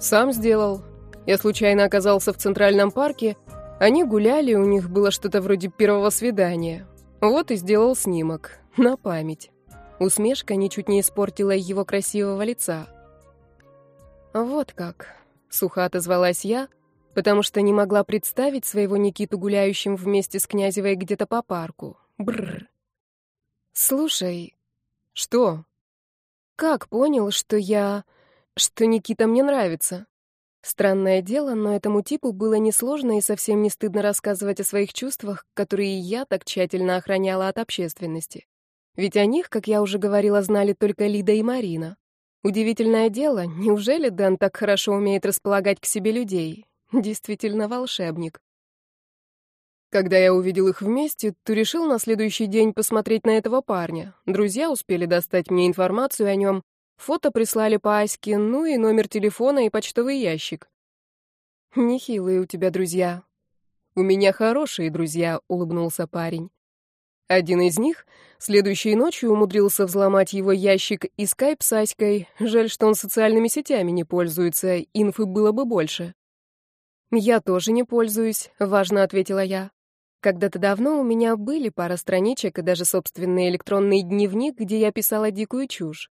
Сам сделал. Я случайно оказался в Центральном парке. Они гуляли, у них было что-то вроде первого свидания. Вот и сделал снимок. На память. Усмешка ничуть не испортила его красивого лица. «Вот как», — сухо отозвалась я, потому что не могла представить своего Никиту гуляющим вместе с Князевой где-то по парку. Бррр. «Слушай...» «Что?» «Как понял, что я... что Никита мне нравится?» Странное дело, но этому типу было несложно и совсем не стыдно рассказывать о своих чувствах, которые я так тщательно охраняла от общественности. Ведь о них, как я уже говорила, знали только Лида и Марина. Удивительное дело, неужели Дэн так хорошо умеет располагать к себе людей? Действительно волшебник. Когда я увидел их вместе, то решил на следующий день посмотреть на этого парня. Друзья успели достать мне информацию о нем, фото прислали по Аське, ну и номер телефона и почтовый ящик. Нехилые у тебя друзья. У меня хорошие друзья, улыбнулся парень. Один из них следующей ночью умудрился взломать его ящик и скайп с Аськой. Жаль, что он социальными сетями не пользуется, инфы было бы больше. «Я тоже не пользуюсь», — важно ответила я. Когда-то давно у меня были пара страничек и даже собственный электронный дневник, где я писала дикую чушь.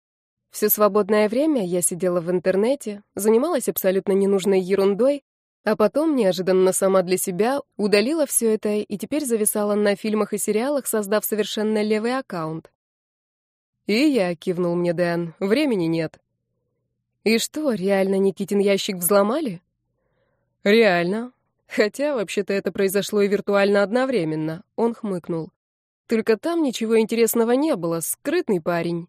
Все свободное время я сидела в интернете, занималась абсолютно ненужной ерундой, а потом, неожиданно сама для себя, удалила все это и теперь зависала на фильмах и сериалах, создав совершенно левый аккаунт. «И я», — кивнул мне Дэн, — «времени нет». «И что, реально Никитин ящик взломали?» «Реально. Хотя, вообще-то, это произошло и виртуально одновременно», — он хмыкнул. «Только там ничего интересного не было, скрытный парень».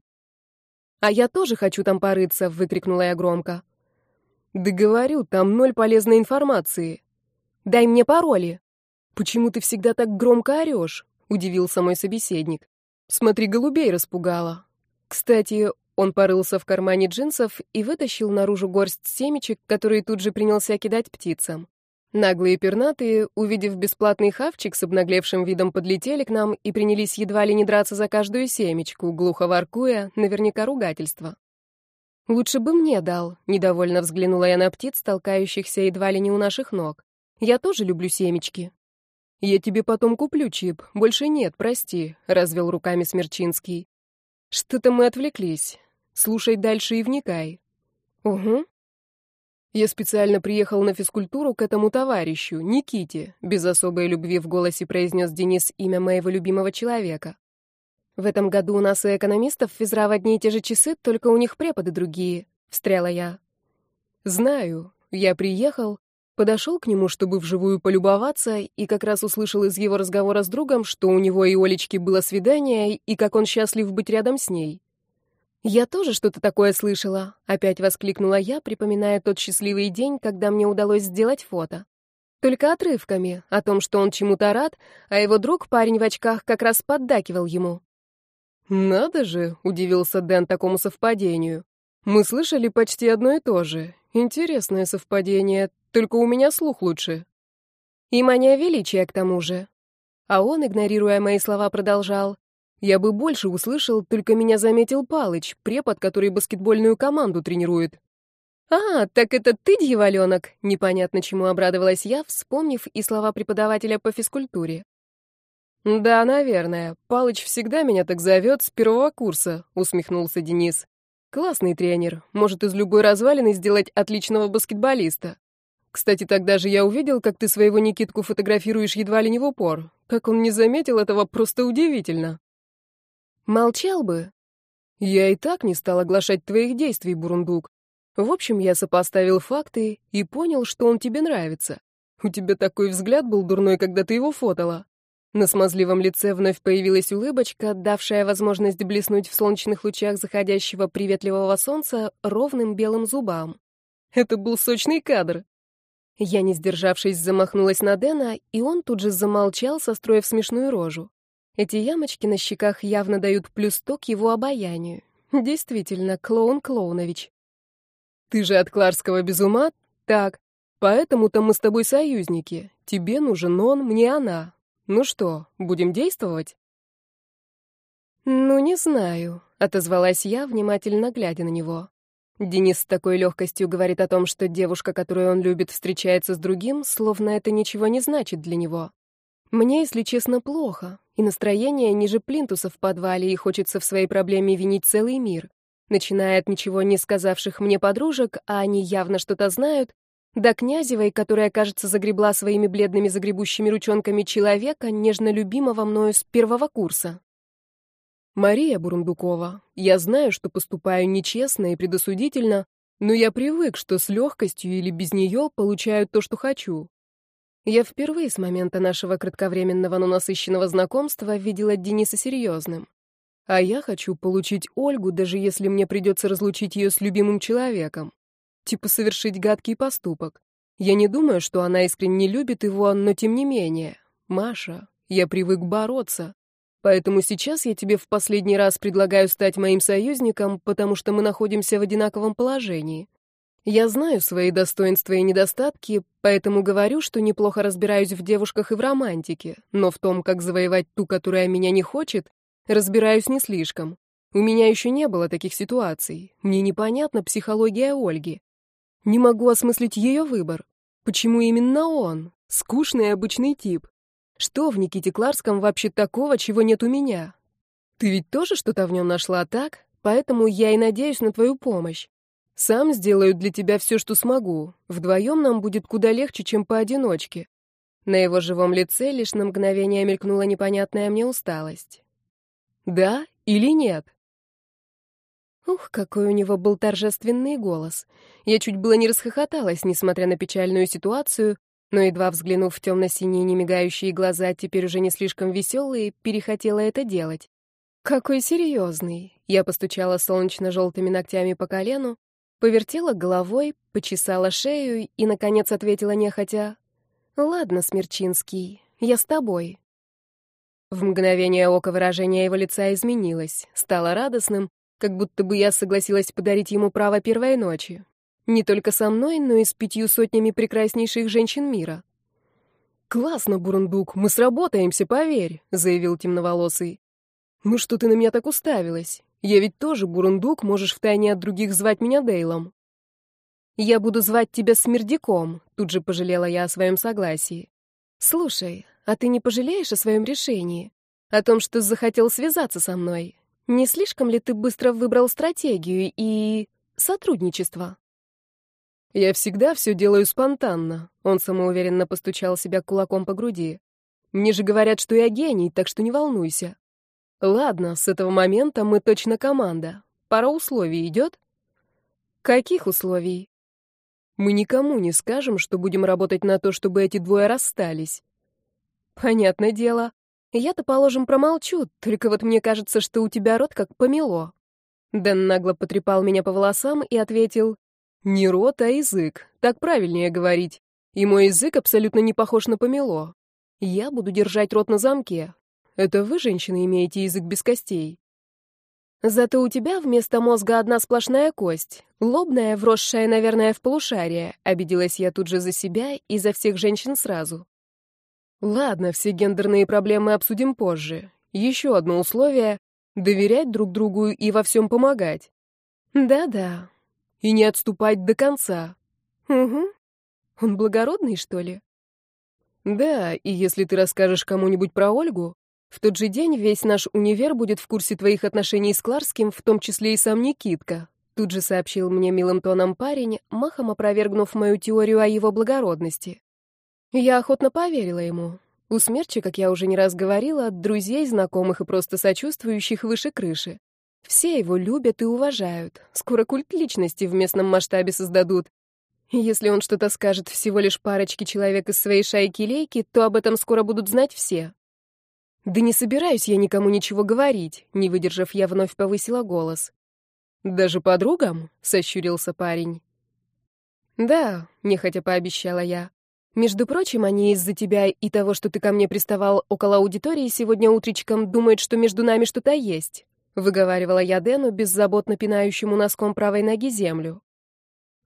«А я тоже хочу там порыться», — выкрикнула я громко. Да говорю, там ноль полезной информации. Дай мне пароли. Почему ты всегда так громко орешь? Удивился мой собеседник. Смотри, голубей распугала. Кстати, он порылся в кармане джинсов и вытащил наружу горсть семечек, которые тут же принялся кидать птицам. Наглые пернатые, увидев бесплатный хавчик с обнаглевшим видом, подлетели к нам и принялись едва ли не драться за каждую семечку, глухо воркуя, наверняка ругательство. «Лучше бы мне дал», — недовольно взглянула я на птиц, толкающихся едва ли не у наших ног. «Я тоже люблю семечки». «Я тебе потом куплю чип. Больше нет, прости», — развел руками Смерчинский. «Что-то мы отвлеклись. Слушай дальше и вникай». «Угу». Я специально приехал на физкультуру к этому товарищу, Никите, без особой любви в голосе произнес Денис имя моего любимого человека. В этом году у нас у экономистов физра в одни и те же часы, только у них преподы другие, встряла я. Знаю. Я приехал, подошел к нему, чтобы вживую полюбоваться, и как раз услышал из его разговора с другом, что у него и Олечки было свидание, и как он счастлив быть рядом с ней. «Я тоже что-то такое слышала», — опять воскликнула я, припоминая тот счастливый день, когда мне удалось сделать фото. Только отрывками, о том, что он чему-то рад, а его друг, парень в очках, как раз поддакивал ему. «Надо же!» — удивился Дэн такому совпадению. «Мы слышали почти одно и то же. Интересное совпадение, только у меня слух лучше». «И мания величия к тому же». А он, игнорируя мои слова, продолжал. «Я бы больше услышал, только меня заметил Палыч, препод, который баскетбольную команду тренирует». «А, так это ты, дьяволенок?» Непонятно чему обрадовалась я, вспомнив и слова преподавателя по физкультуре. «Да, наверное. Палыч всегда меня так зовет с первого курса», — усмехнулся Денис. «Классный тренер. Может из любой развалины сделать отличного баскетболиста. Кстати, тогда же я увидел, как ты своего Никитку фотографируешь едва ли не в упор. Как он не заметил этого, просто удивительно». «Молчал бы». «Я и так не стал оглашать твоих действий, Бурундук. В общем, я сопоставил факты и понял, что он тебе нравится. У тебя такой взгляд был дурной, когда ты его фотала. На смазливом лице вновь появилась улыбочка, давшая возможность блеснуть в солнечных лучах заходящего приветливого солнца ровным белым зубам. Это был сочный кадр. Я, не сдержавшись, замахнулась на Дэна, и он тут же замолчал, состроив смешную рожу. Эти ямочки на щеках явно дают плюс сто к его обаянию. Действительно, клоун Клоунович. Ты же от Кларского без ума? Так. Поэтому-то мы с тобой союзники. Тебе нужен он, мне она. Ну что, будем действовать? Ну, не знаю, отозвалась я, внимательно глядя на него. Денис с такой легкостью говорит о том, что девушка, которую он любит, встречается с другим, словно это ничего не значит для него. Мне, если честно, плохо, и настроение ниже плинтуса в подвале, и хочется в своей проблеме винить целый мир. Начиная от ничего не сказавших мне подружек, а они явно что-то знают, до Князевой, которая, кажется, загребла своими бледными загребущими ручонками человека, нежно любимого мною с первого курса. Мария Бурундукова, я знаю, что поступаю нечестно и предосудительно, но я привык, что с легкостью или без нее получаю то, что хочу. Я впервые с момента нашего кратковременного, но насыщенного знакомства видела Дениса серьезным. А я хочу получить Ольгу, даже если мне придется разлучить ее с любимым человеком типа совершить гадкий поступок. Я не думаю, что она искренне любит его, но тем не менее. Маша, я привык бороться. Поэтому сейчас я тебе в последний раз предлагаю стать моим союзником, потому что мы находимся в одинаковом положении. Я знаю свои достоинства и недостатки, поэтому говорю, что неплохо разбираюсь в девушках и в романтике, но в том, как завоевать ту, которая меня не хочет, разбираюсь не слишком. У меня еще не было таких ситуаций. Мне непонятна психология Ольги. Не могу осмыслить ее выбор. Почему именно он? Скучный обычный тип. Что в Никите Кларском вообще такого, чего нет у меня? Ты ведь тоже что-то в нем нашла, так? Поэтому я и надеюсь на твою помощь. Сам сделаю для тебя все, что смогу. Вдвоем нам будет куда легче, чем поодиночке. На его живом лице лишь на мгновение мелькнула непонятная мне усталость. Да или нет? Ух, какой у него был торжественный голос. Я чуть было не расхохоталась, несмотря на печальную ситуацию, но, едва взглянув в темно-синие немигающие глаза, теперь уже не слишком веселые, перехотела это делать. «Какой серьезный!» Я постучала солнечно-желтыми ногтями по колену, повертела головой, почесала шею и, наконец, ответила нехотя. «Ладно, Смерчинский, я с тобой». В мгновение ока выражение его лица изменилось, стало радостным, как будто бы я согласилась подарить ему право первой ночи. Не только со мной, но и с пятью сотнями прекраснейших женщин мира. «Классно, Бурундук, мы сработаемся, поверь», — заявил темноволосый. «Ну что ты на меня так уставилась? Я ведь тоже Бурундук, можешь втайне от других звать меня Дейлом». «Я буду звать тебя Смердяком», — тут же пожалела я о своем согласии. «Слушай, а ты не пожалеешь о своем решении? О том, что захотел связаться со мной? Не слишком ли ты быстро выбрал стратегию и... сотрудничество? Я всегда все делаю спонтанно. Он самоуверенно постучал себя кулаком по груди. Мне же говорят, что я гений, так что не волнуйся. Ладно, с этого момента мы точно команда. Пара условий идет? Каких условий? Мы никому не скажем, что будем работать на то, чтобы эти двое расстались. Понятное дело. Я-то, положим, промолчу, только вот мне кажется, что у тебя рот как помело. Дэн нагло потрепал меня по волосам и ответил, «Не рот, а язык, так правильнее говорить. И мой язык абсолютно не похож на помело. Я буду держать рот на замке. Это вы, женщины, имеете язык без костей. Зато у тебя вместо мозга одна сплошная кость, лобная, вросшая, наверное, в полушарие», обиделась я тут же за себя и за всех женщин сразу. Ладно, все гендерные проблемы обсудим позже. Еще одно условие — доверять друг другу и во всем помогать. Да-да. И не отступать до конца. Угу. Он благородный, что ли? Да, и если ты расскажешь кому-нибудь про Ольгу, в тот же день весь наш универ будет в курсе твоих отношений с Кларским, в том числе и сам Никитка. Тут же сообщил мне милым тоном парень, махом опровергнув мою теорию о его благородности. Я охотно поверила ему. У Смерчи, как я уже не раз говорила, друзей, знакомых и просто сочувствующих выше крыши. Все его любят и уважают. Скоро культ личности в местном масштабе создадут. Если он что-то скажет всего лишь парочке человек из своей шайки-лейки, то об этом скоро будут знать все. Да не собираюсь я никому ничего говорить, не выдержав, я вновь повысила голос. Даже подругам? сощурился парень. Да, нехотя пообещала я. Между прочим, они из-за тебя и того, что ты ко мне приставал около аудитории сегодня утречком, думают, что между нами что-то есть», — выговаривала я Дэну, беззаботно пинающему носком правой ноги землю.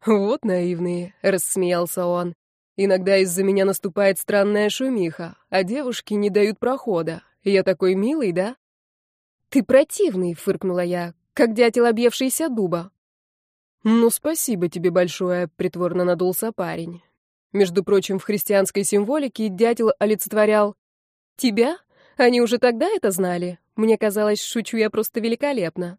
«Вот наивные», — рассмеялся он. «Иногда из-за меня наступает странная шумиха, а девушки не дают прохода. Я такой милый, да?» «Ты противный», — фыркнула я, — «как дятел объевшийся дуба». «Ну, спасибо тебе большое», — притворно надулся парень. Между прочим, в христианской символике дятел олицетворял «Тебя? Они уже тогда это знали? Мне казалось, шучу я просто великолепно».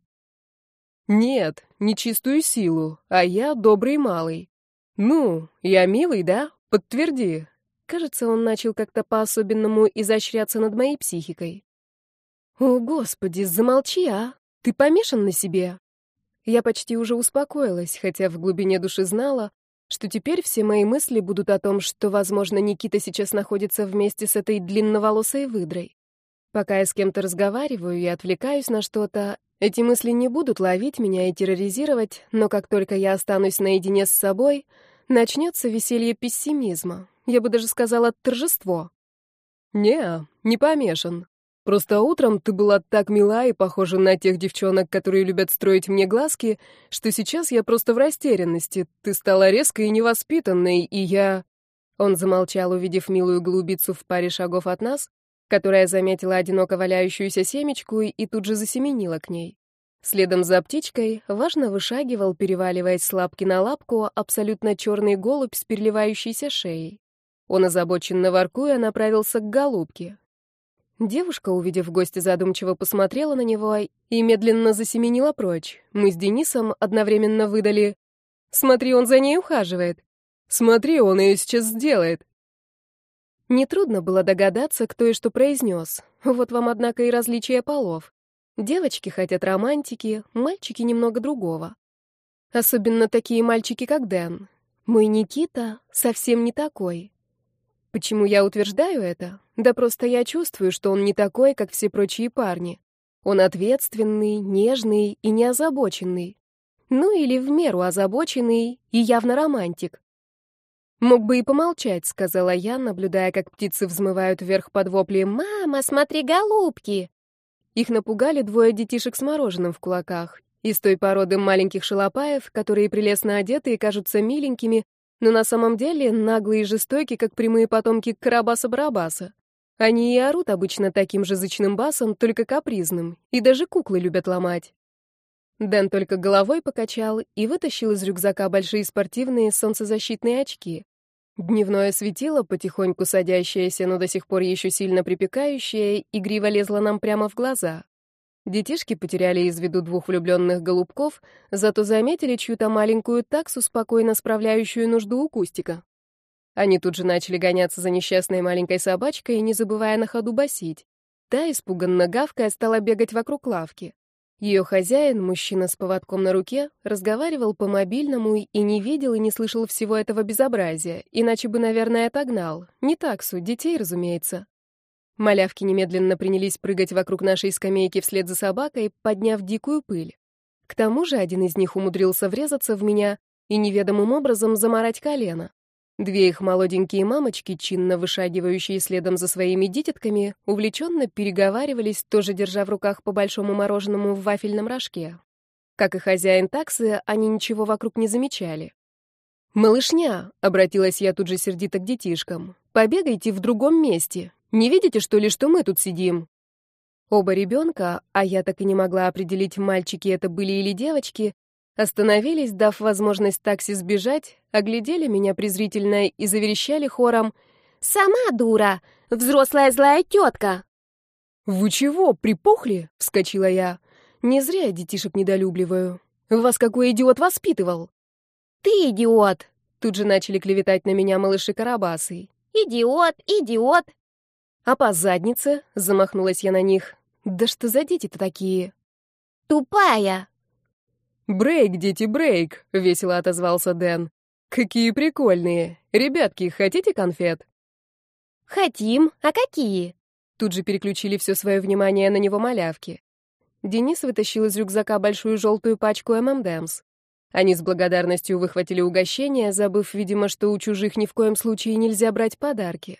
«Нет, не чистую силу, а я добрый малый. Ну, я милый, да? Подтверди». Кажется, он начал как-то по-особенному изощряться над моей психикой. «О, Господи, замолчи, а! Ты помешан на себе!» Я почти уже успокоилась, хотя в глубине души знала, что теперь все мои мысли будут о том, что, возможно, Никита сейчас находится вместе с этой длинноволосой выдрой. Пока я с кем-то разговариваю и отвлекаюсь на что-то, эти мысли не будут ловить меня и терроризировать, но как только я останусь наедине с собой, начнется веселье пессимизма. Я бы даже сказала торжество. «Не, не помешан», Просто утром ты была так мила и похожа на тех девчонок, которые любят строить мне глазки, что сейчас я просто в растерянности. Ты стала резкой и невоспитанной, и я...» Он замолчал, увидев милую голубицу в паре шагов от нас, которая заметила одиноко валяющуюся семечку и тут же засеменила к ней. Следом за птичкой важно вышагивал, переваливаясь с лапки на лапку, абсолютно черный голубь с переливающейся шеей. Он озабоченно воркуя направился к голубке, Девушка, увидев гостя, задумчиво посмотрела на него и медленно засеменила прочь. Мы с Денисом одновременно выдали «Смотри, он за ней ухаживает». «Смотри, он ее сейчас сделает». Нетрудно было догадаться, кто и что произнес. Вот вам, однако, и различие полов. Девочки хотят романтики, мальчики немного другого. Особенно такие мальчики, как Дэн. Мой Никита совсем не такой. Почему я утверждаю это? Да просто я чувствую, что он не такой, как все прочие парни. Он ответственный, нежный и неозабоченный. Ну или в меру озабоченный и явно романтик. «Мог бы и помолчать», — сказала я, наблюдая, как птицы взмывают вверх под вопли «Мама, смотри, голубки!». Их напугали двое детишек с мороженым в кулаках. Из той породы маленьких шалопаев, которые прелестно одеты и кажутся миленькими, но на самом деле наглые и жестокие, как прямые потомки Карабаса-Барабаса. Они и орут обычно таким же зычным басом, только капризным, и даже куклы любят ломать. Дэн только головой покачал и вытащил из рюкзака большие спортивные солнцезащитные очки. Дневное светило, потихоньку садящееся, но до сих пор еще сильно припекающее, игриво лезло нам прямо в глаза. Детишки потеряли из виду двух влюбленных голубков, зато заметили чью-то маленькую таксу, спокойно справляющую нужду у кустика. Они тут же начали гоняться за несчастной маленькой собачкой, не забывая на ходу басить. Та, испуганно гавкая, стала бегать вокруг лавки. Ее хозяин, мужчина с поводком на руке, разговаривал по мобильному и не видел и не слышал всего этого безобразия, иначе бы, наверное, отогнал. Не таксу, детей, разумеется. Малявки немедленно принялись прыгать вокруг нашей скамейки вслед за собакой, подняв дикую пыль. К тому же один из них умудрился врезаться в меня и неведомым образом заморать колено. Две их молоденькие мамочки, чинно вышагивающие следом за своими дитятками, увлеченно переговаривались, тоже держа в руках по большому мороженому в вафельном рожке. Как и хозяин таксы, они ничего вокруг не замечали. «Малышня», — обратилась я тут же сердито к детишкам, — «побегайте в другом месте. Не видите, что ли, что мы тут сидим?» Оба ребенка, а я так и не могла определить, мальчики это были или девочки, остановились, дав возможность такси сбежать, оглядели меня презрительно и заверещали хором «Сама дура! Взрослая злая тетка!» «Вы чего, припухли?» — вскочила я. «Не зря я детишек недолюбливаю. Вас какой идиот воспитывал?» «Ты идиот!» — тут же начали клеветать на меня малыши Карабасы. «Идиот! Идиот! «А по заднице?» — замахнулась я на них. «Да что за дети-то такие?» «Тупая!» «Брейк, дети, брейк!» — весело отозвался Дэн. «Какие прикольные! Ребятки, хотите конфет?» «Хотим. А какие?» Тут же переключили все свое внимание на него малявки. Денис вытащил из рюкзака большую желтую пачку ММДМС. Они с благодарностью выхватили угощение, забыв, видимо, что у чужих ни в коем случае нельзя брать подарки.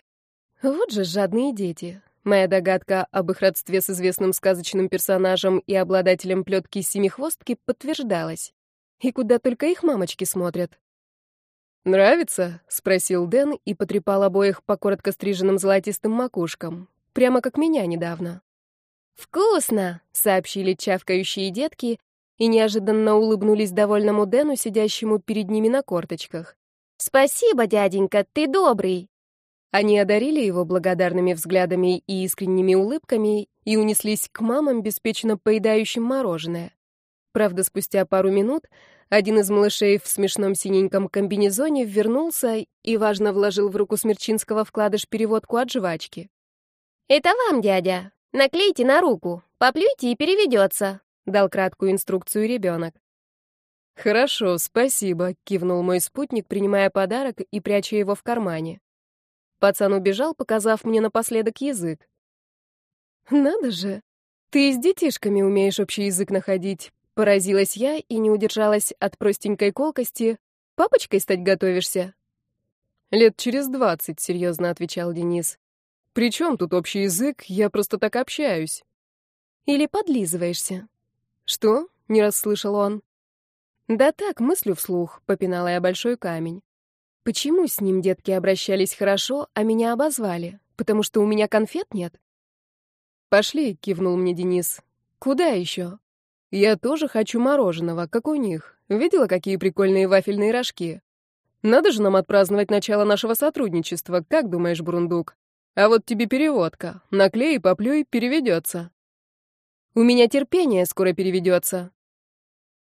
Вот же жадные дети. Моя догадка об их родстве с известным сказочным персонажем и обладателем плетки семихвостки подтверждалась. И куда только их мамочки смотрят. «Нравится?» — спросил Дэн и потрепал обоих по коротко стриженным золотистым макушкам. Прямо как меня недавно. «Вкусно!» — сообщили чавкающие детки и неожиданно улыбнулись довольному Дэну, сидящему перед ними на корточках. «Спасибо, дяденька, ты добрый!» Они одарили его благодарными взглядами и искренними улыбками и унеслись к мамам, беспечно поедающим мороженое. Правда, спустя пару минут один из малышей в смешном синеньком комбинезоне вернулся и, важно, вложил в руку Смерчинского вкладыш переводку от жвачки. «Это вам, дядя. Наклейте на руку, поплюйте и переведется», — дал краткую инструкцию ребенок. «Хорошо, спасибо», — кивнул мой спутник, принимая подарок и пряча его в кармане. Пацан убежал, показав мне напоследок язык. «Надо же, ты с детишками умеешь общий язык находить», — поразилась я и не удержалась от простенькой колкости. «Папочкой стать готовишься?» «Лет через двадцать», — серьезно отвечал Денис. «При чем тут общий язык? Я просто так общаюсь». «Или подлизываешься?» «Что?» — не расслышал он. «Да так, мыслю вслух», — попинала я большой камень. «Почему с ним детки обращались хорошо, а меня обозвали? Потому что у меня конфет нет?» «Пошли», — кивнул мне Денис. «Куда еще?» «Я тоже хочу мороженого, как у них. Видела, какие прикольные вафельные рожки? Надо же нам отпраздновать начало нашего сотрудничества, как думаешь, Бурундук? А вот тебе переводка. Наклей, поплюй, переведется». «У меня терпение скоро переведется»,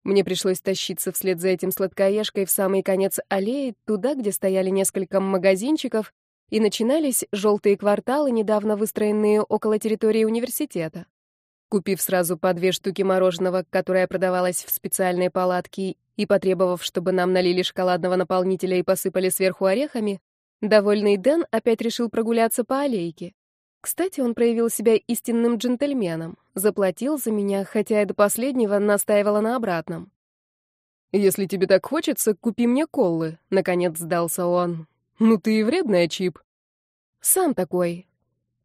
мне пришлось тащиться вслед за этим сладкоежкой в самый конец аллеи, туда, где стояли несколько магазинчиков, и начинались желтые кварталы, недавно выстроенные около территории университета. Купив сразу по две штуки мороженого, которое продавалось в специальной палатке, и потребовав, чтобы нам налили шоколадного наполнителя и посыпали сверху орехами, довольный Дэн опять решил прогуляться по аллейке. Кстати, он проявил себя истинным джентльменом, заплатил за меня, хотя и до последнего настаивала на обратном. «Если тебе так хочется, купи мне коллы», — наконец сдался он. «Ну ты и вредная, Чип». «Сам такой».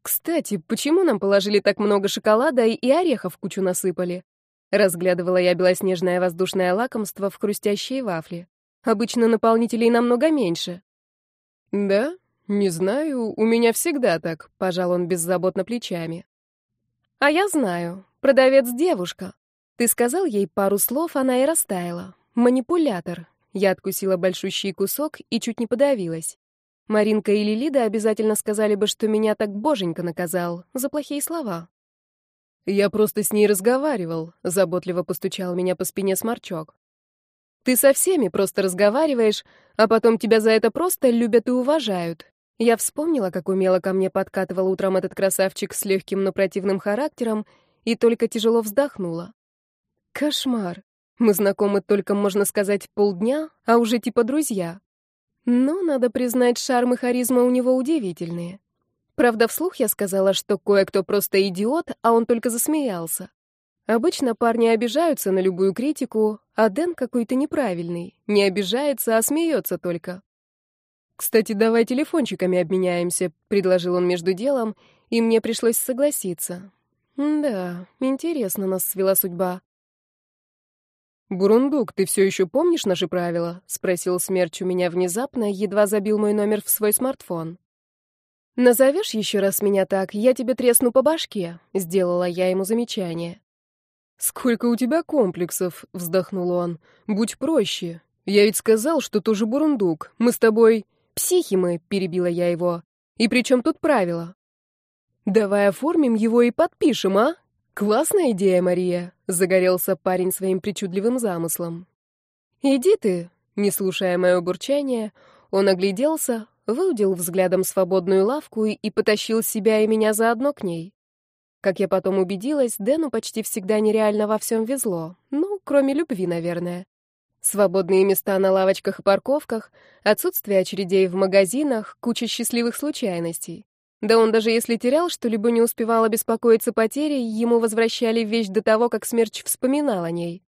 «Кстати, почему нам положили так много шоколада и орехов кучу насыпали?» Разглядывала я белоснежное воздушное лакомство в хрустящие вафли. Обычно наполнителей намного меньше. «Да?» «Не знаю, у меня всегда так», — пожал он беззаботно плечами. «А я знаю. Продавец девушка. Ты сказал ей пару слов, она и растаяла. Манипулятор». Я откусила большущий кусок и чуть не подавилась. Маринка или Лида обязательно сказали бы, что меня так боженька наказал за плохие слова. «Я просто с ней разговаривал», — заботливо постучал меня по спине сморчок. «Ты со всеми просто разговариваешь, а потом тебя за это просто любят и уважают. Я вспомнила, как умело ко мне подкатывал утром этот красавчик с легким, но противным характером, и только тяжело вздохнула. Кошмар. Мы знакомы только, можно сказать, полдня, а уже типа друзья. Но, надо признать, шарм и харизма у него удивительные. Правда, вслух я сказала, что кое-кто просто идиот, а он только засмеялся. Обычно парни обижаются на любую критику, а Дэн какой-то неправильный. Не обижается, а смеется только. «Кстати, давай телефончиками обменяемся», — предложил он между делом, и мне пришлось согласиться. Да, интересно нас свела судьба. «Бурундук, ты все еще помнишь наши правила?» — спросил Смерч у меня внезапно, едва забил мой номер в свой смартфон. «Назовешь еще раз меня так, я тебе тресну по башке», — сделала я ему замечание. «Сколько у тебя комплексов?» — вздохнул он. «Будь проще. Я ведь сказал, что тоже бурундук. Мы с тобой...» «Психи мы», — перебила я его. «И при чем тут правила?» «Давай оформим его и подпишем, а? Классная идея, Мария», — загорелся парень своим причудливым замыслом. «Иди ты», — не слушая мое бурчание, он огляделся, выудил взглядом свободную лавку и потащил себя и меня заодно к ней. Как я потом убедилась, Дэну почти всегда нереально во всем везло. Ну, кроме любви, наверное. Свободные места на лавочках и парковках, отсутствие очередей в магазинах, куча счастливых случайностей. Да он даже если терял что-либо, не успевал обеспокоиться потерей, ему возвращали вещь до того, как смерч вспоминал о ней.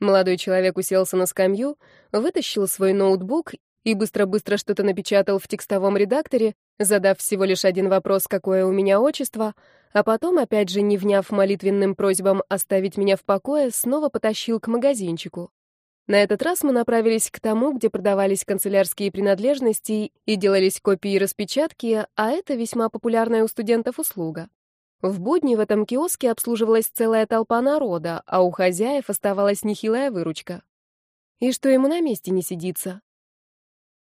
Молодой человек уселся на скамью, вытащил свой ноутбук и быстро-быстро что-то напечатал в текстовом редакторе, задав всего лишь один вопрос, какое у меня отчество, а потом, опять же, не вняв молитвенным просьбам оставить меня в покое, снова потащил к магазинчику. На этот раз мы направились к тому, где продавались канцелярские принадлежности и делались копии и распечатки, а это весьма популярная у студентов услуга. В будни в этом киоске обслуживалась целая толпа народа, а у хозяев оставалась нехилая выручка. И что ему на месте не сидится?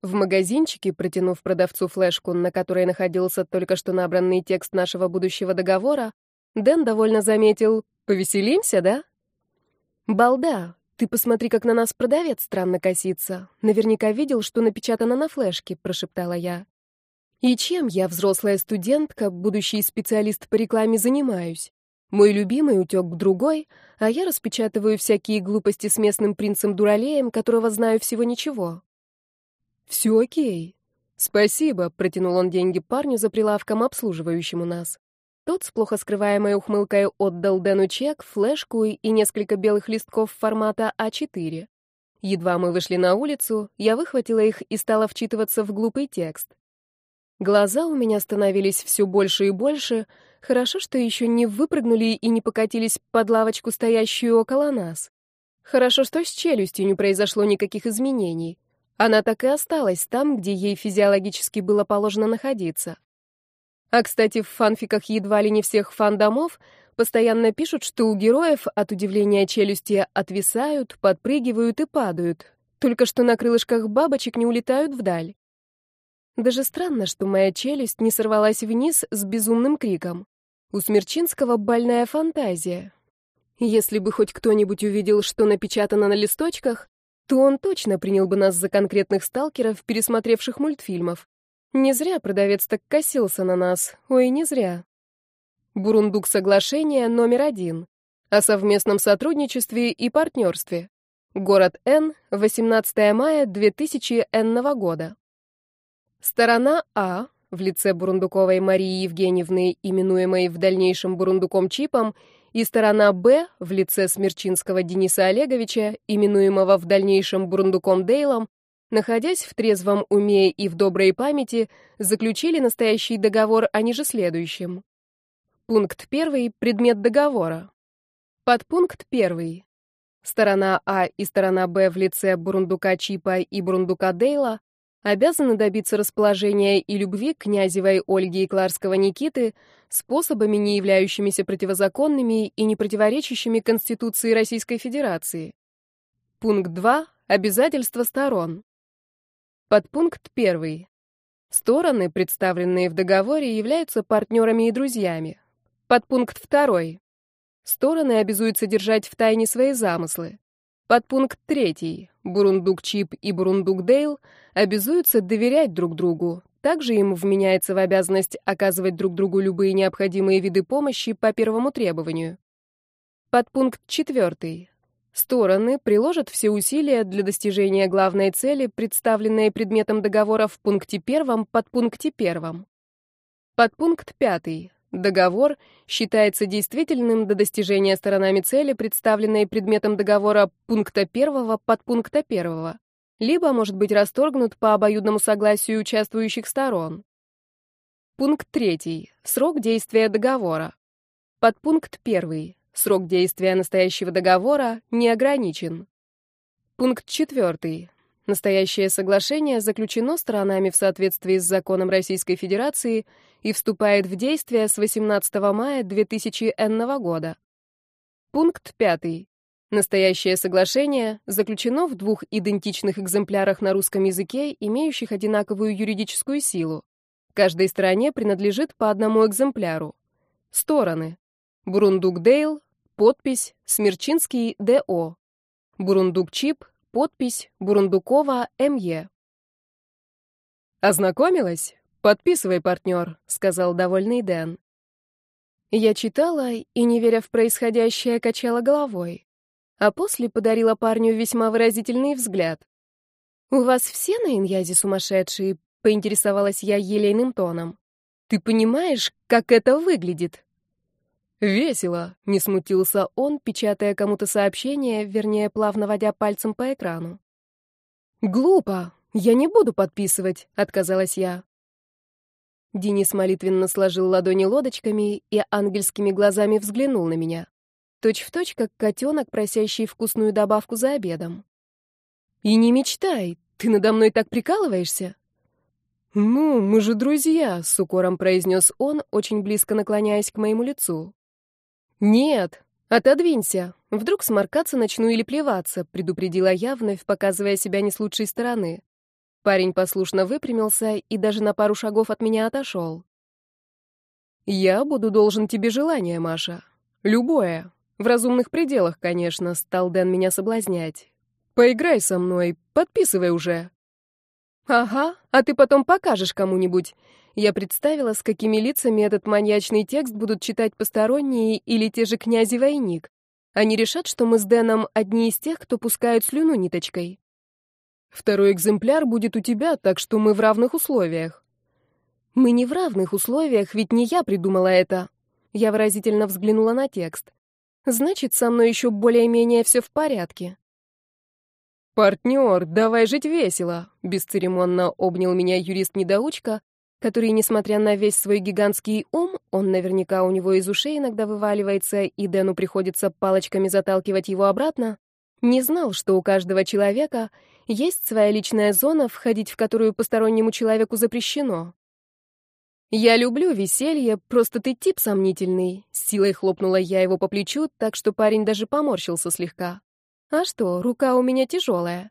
В магазинчике, протянув продавцу флешку, на которой находился только что набранный текст нашего будущего договора, Дэн довольно заметил «Повеселимся, да?» «Балда, ты посмотри, как на нас продавец странно косится. Наверняка видел, что напечатано на флешке», — прошептала я. И чем я, взрослая студентка, будущий специалист по рекламе, занимаюсь? Мой любимый утек к другой, а я распечатываю всякие глупости с местным принцем-дуралеем, которого знаю всего ничего. «Все окей. Спасибо», — протянул он деньги парню за прилавком, обслуживающему нас. Тот с плохо скрываемой ухмылкой отдал Дэну чек, флешку и несколько белых листков формата А4. Едва мы вышли на улицу, я выхватила их и стала вчитываться в глупый текст. Глаза у меня становились все больше и больше. Хорошо, что еще не выпрыгнули и не покатились под лавочку, стоящую около нас. Хорошо, что с челюстью не произошло никаких изменений. Она так и осталась там, где ей физиологически было положено находиться. А, кстати, в фанфиках едва ли не всех фан-домов постоянно пишут, что у героев от удивления челюсти отвисают, подпрыгивают и падают, только что на крылышках бабочек не улетают вдаль. Даже странно, что моя челюсть не сорвалась вниз с безумным криком. У Смерчинского больная фантазия. Если бы хоть кто-нибудь увидел, что напечатано на листочках, то он точно принял бы нас за конкретных сталкеров, пересмотревших мультфильмов. Не зря продавец так косился на нас. Ой, не зря. Бурундук соглашения номер один. О совместном сотрудничестве и партнерстве. Город Н, 18 мая 2000 Н года. Сторона А в лице Бурундуковой Марии Евгеньевны, именуемой в дальнейшем Бурундуком Чипом, и сторона Б в лице Смерчинского Дениса Олеговича, именуемого в дальнейшем Бурундуком Дейлом, находясь в трезвом уме и в доброй памяти, заключили настоящий договор о ниже следующем. Пункт первый — предмет договора. Подпункт первый. Сторона А и сторона Б в лице Бурундука Чипа и Бурундука Дейла обязаны добиться расположения и любви князевой Ольги и Кларского Никиты способами, не являющимися противозаконными и не противоречащими Конституции Российской Федерации. Пункт 2. Обязательства сторон. Подпункт 1. Стороны, представленные в договоре, являются партнерами и друзьями. Подпункт 2. Стороны обязуются держать в тайне свои замыслы. Подпункт 3. Бурундук Чип и Бурундук Дейл обязуются доверять друг другу. Также им вменяется в обязанность оказывать друг другу любые необходимые виды помощи по первому требованию. Подпункт 4. Стороны приложат все усилия для достижения главной цели, представленной предметом договора в пункте 1 подпункте 1. Подпункт 5. Договор считается действительным до достижения сторонами цели, представленной предметом договора пункта 1 подпункта 1, либо может быть расторгнут по обоюдному согласию участвующих сторон. Пункт 3. Срок действия договора. Подпункт 1. Срок действия настоящего договора не ограничен. Пункт 4. Настоящее соглашение заключено сторонами в соответствии с законом Российской Федерации и вступает в действие с 18 мая 2000 Н года. Пункт 5. Настоящее соглашение заключено в двух идентичных экземплярах на русском языке, имеющих одинаковую юридическую силу. Каждой стороне принадлежит по одному экземпляру. Стороны. Бурундук-Дейл, подпись Смерчинский Д.О. Бурундук-Чип, Подпись Бурундукова М.Е. «Ознакомилась? Подписывай, партнер», — сказал довольный Дэн. Я читала и, не веря в происходящее, качала головой, а после подарила парню весьма выразительный взгляд. «У вас все на иньязе сумасшедшие?» — поинтересовалась я елейным тоном. «Ты понимаешь, как это выглядит?» «Весело», — не смутился он, печатая кому-то сообщение, вернее, плавно водя пальцем по экрану. «Глупо. Я не буду подписывать», — отказалась я. Денис молитвенно сложил ладони лодочками и ангельскими глазами взглянул на меня. Точь в точь, как котенок, просящий вкусную добавку за обедом. «И не мечтай, ты надо мной так прикалываешься?» «Ну, мы же друзья», — с укором произнес он, очень близко наклоняясь к моему лицу. «Нет, отодвинься. Вдруг сморкаться начну или плеваться», — предупредила я, вновь показывая себя не с лучшей стороны. Парень послушно выпрямился и даже на пару шагов от меня отошел. «Я буду должен тебе желание, Маша. Любое. В разумных пределах, конечно», — стал Дэн меня соблазнять. «Поиграй со мной, подписывай уже». «Ага, а ты потом покажешь кому-нибудь». Я представила, с какими лицами этот маньячный текст будут читать посторонние или те же князи Войник. Они решат, что мы с Дэном одни из тех, кто пускают слюну ниточкой. Второй экземпляр будет у тебя, так что мы в равных условиях. Мы не в равных условиях, ведь не я придумала это. Я выразительно взглянула на текст. Значит, со мной еще более-менее все в порядке. «Партнер, давай жить весело!» — бесцеремонно обнял меня юрист-недоучка, который, несмотря на весь свой гигантский ум, он наверняка у него из ушей иногда вываливается, и Дэну приходится палочками заталкивать его обратно, не знал, что у каждого человека есть своя личная зона, входить в которую постороннему человеку запрещено. «Я люблю веселье, просто ты тип сомнительный», — силой хлопнула я его по плечу, так что парень даже поморщился слегка. А что, рука у меня тяжелая.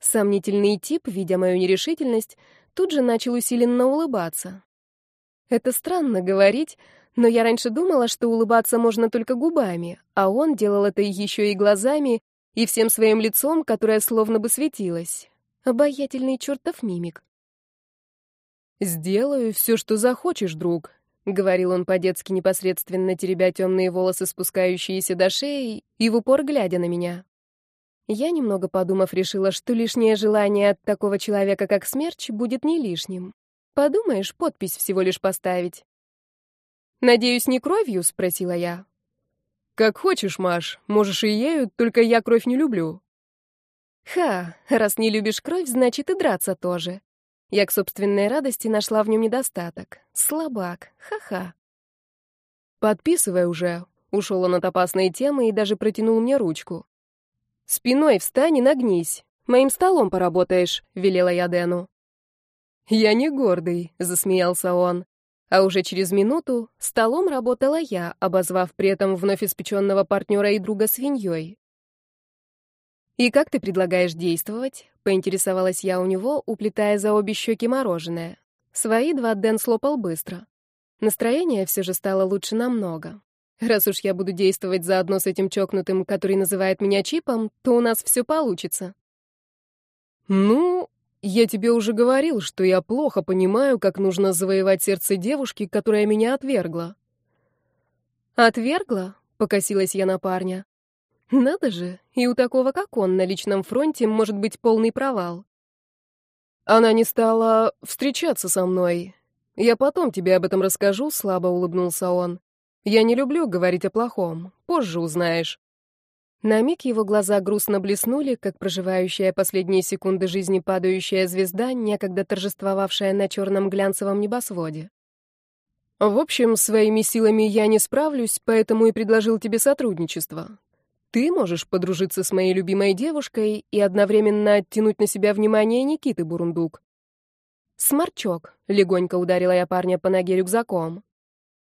Сомнительный тип, видя мою нерешительность, тут же начал усиленно улыбаться. Это странно говорить, но я раньше думала, что улыбаться можно только губами, а он делал это еще и глазами, и всем своим лицом, которое словно бы светилось. Обаятельный чертов мимик. «Сделаю все, что захочешь, друг», — говорил он по-детски непосредственно, теребя темные волосы, спускающиеся до шеи, и в упор глядя на меня. Я, немного подумав, решила, что лишнее желание от такого человека, как Смерч, будет не лишним. Подумаешь, подпись всего лишь поставить. «Надеюсь, не кровью?» — спросила я. «Как хочешь, Маш, можешь и ею, только я кровь не люблю». «Ха, раз не любишь кровь, значит и драться тоже. Я к собственной радости нашла в нем недостаток. Слабак. Ха-ха. «Подписывай уже», — ушел он от опасной темы и даже протянул мне ручку. «Спиной встань и нагнись. Моим столом поработаешь», — велела я Дэну. «Я не гордый», — засмеялся он. А уже через минуту столом работала я, обозвав при этом вновь испеченного партнера и друга свиньей. «И как ты предлагаешь действовать?» — поинтересовалась я у него, уплетая за обе щеки мороженое. Свои два Дэн слопал быстро. Настроение все же стало лучше намного. Раз уж я буду действовать заодно с этим чокнутым, который называет меня Чипом, то у нас все получится. «Ну, я тебе уже говорил, что я плохо понимаю, как нужно завоевать сердце девушки, которая меня отвергла». «Отвергла?» — покосилась я на парня. Надо же, и у такого, как он, на личном фронте может быть полный провал. Она не стала встречаться со мной. Я потом тебе об этом расскажу, слабо улыбнулся он. Я не люблю говорить о плохом. Позже узнаешь. На миг его глаза грустно блеснули, как проживающая последние секунды жизни падающая звезда, некогда торжествовавшая на черном глянцевом небосводе. В общем, своими силами я не справлюсь, поэтому и предложил тебе сотрудничество. Ты можешь подружиться с моей любимой девушкой и одновременно оттянуть на себя внимание Никиты Бурундук. Сморчок, легонько ударила я парня по ноге рюкзаком.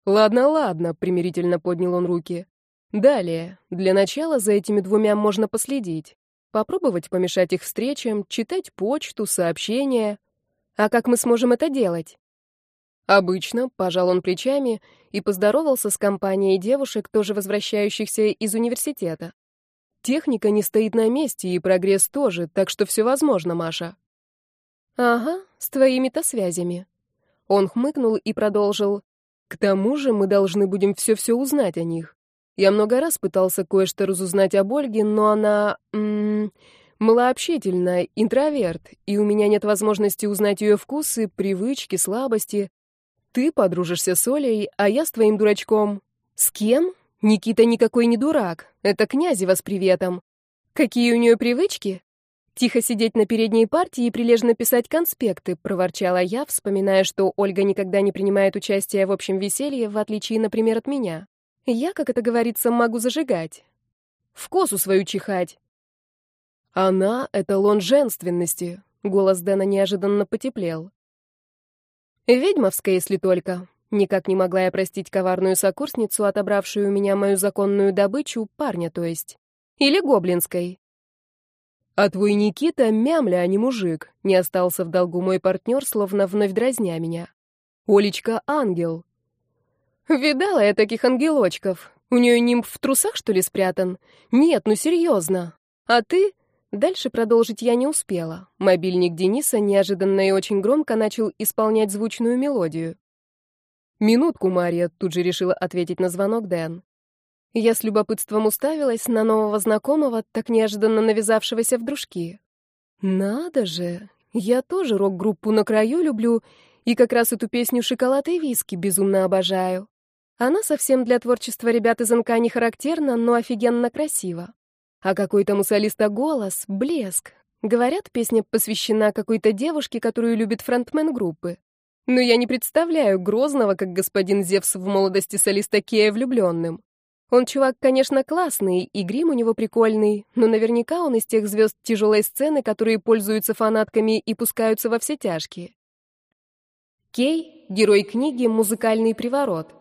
Ладно, ладно, примирительно поднял он руки. Далее, для начала за этими двумя можно последить. Попробовать помешать их встречам, читать почту, сообщения. А как мы сможем это делать? Обычно, пожал он плечами и поздоровался с компанией девушек, тоже возвращающихся из университета. Техника не стоит на месте, и прогресс тоже, так что все возможно, Маша. Ага, с твоими-то связями. Он хмыкнул и продолжил. К тому же мы должны будем все-все узнать о них. Я много раз пытался кое-что разузнать об Ольге, но она... М -м, интроверт, и у меня нет возможности узнать ее вкусы, привычки, слабости. Ты подружишься с Олей, а я с твоим дурачком. С кем? Никита никакой не дурак. Это Князева с приветом. Какие у нее привычки? Тихо сидеть на передней партии и прилежно писать конспекты, проворчала я, вспоминая, что Ольга никогда не принимает участие в общем веселье, в отличие, например, от меня. Я, как это говорится, могу зажигать. В косу свою чихать. Она — эталон женственности. Голос Дэна неожиданно потеплел. Ведьмовская, если только. Никак не могла я простить коварную сокурсницу, отобравшую у меня мою законную добычу, парня, то есть. Или гоблинской. А твой Никита мямля, а не мужик. Не остался в долгу мой партнер, словно вновь дразня меня. Олечка — ангел. Видала я таких ангелочков. У нее нимб в трусах, что ли, спрятан? Нет, ну серьезно. А ты? Дальше продолжить я не успела. Мобильник Дениса неожиданно и очень громко начал исполнять звучную мелодию. «Минутку, Мария», — тут же решила ответить на звонок Дэн. Я с любопытством уставилась на нового знакомого, так неожиданно навязавшегося в дружки. «Надо же! Я тоже рок-группу «На краю» люблю, и как раз эту песню «Шоколад и виски» безумно обожаю. Она совсем для творчества ребят из НК не характерна, но офигенно красива. А какой там у солиста голос, блеск. Говорят, песня посвящена какой-то девушке, которую любит фронтмен группы. Но я не представляю Грозного, как господин Зевс в молодости солиста Кея влюбленным. Он чувак, конечно, классный, и грим у него прикольный, но наверняка он из тех звезд тяжелой сцены, которые пользуются фанатками и пускаются во все тяжкие. Кей — герой книги «Музыкальный приворот».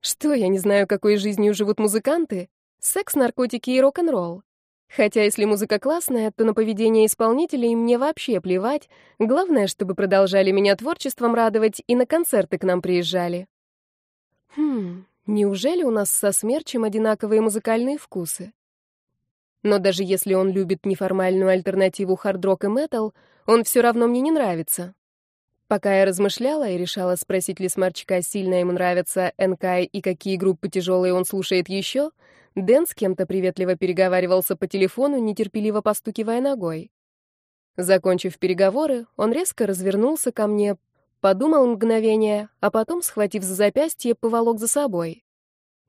Что, я не знаю, какой жизнью живут музыканты? Секс, наркотики и рок-н-ролл. Хотя если музыка классная, то на поведение исполнителей мне вообще плевать. Главное, чтобы продолжали меня творчеством радовать и на концерты к нам приезжали. Хм, неужели у нас со Смерчем одинаковые музыкальные вкусы? Но даже если он любит неформальную альтернативу хард-рок и метал, он все равно мне не нравится. Пока я размышляла и решала спросить ли Смарчка, сильно ему нравятся НК и какие группы тяжелые он слушает еще, Дэн с кем-то приветливо переговаривался по телефону, нетерпеливо постукивая ногой. Закончив переговоры, он резко развернулся ко мне, подумал мгновение, а потом, схватив за запястье, поволок за собой.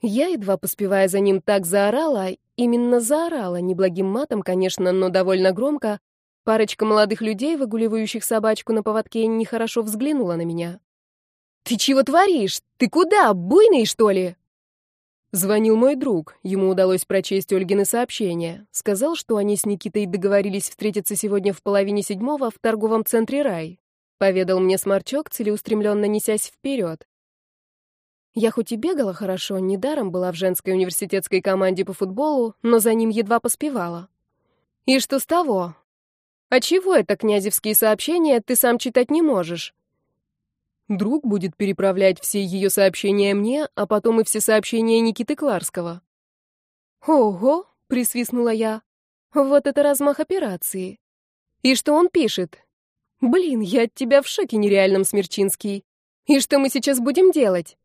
Я, едва поспевая за ним, так заорала, именно заорала, неблагим матом, конечно, но довольно громко. Парочка молодых людей, выгуливающих собачку на поводке, нехорошо взглянула на меня. «Ты чего творишь? Ты куда? Буйный, что ли?» Звонил мой друг. Ему удалось прочесть Ольгины сообщения. Сказал, что они с Никитой договорились встретиться сегодня в половине седьмого в торговом центре «Рай». Поведал мне сморчок, целеустремленно несясь вперед. Я хоть и бегала хорошо, недаром была в женской университетской команде по футболу, но за ним едва поспевала. И что с того? А чего это князевские сообщения ты сам читать не можешь? Друг будет переправлять все ее сообщения мне, а потом и все сообщения Никиты Кларского. «Ого!» — присвистнула я. «Вот это размах операции!» «И что он пишет?» «Блин, я от тебя в шоке нереальном, Смерчинский. И что мы сейчас будем делать?»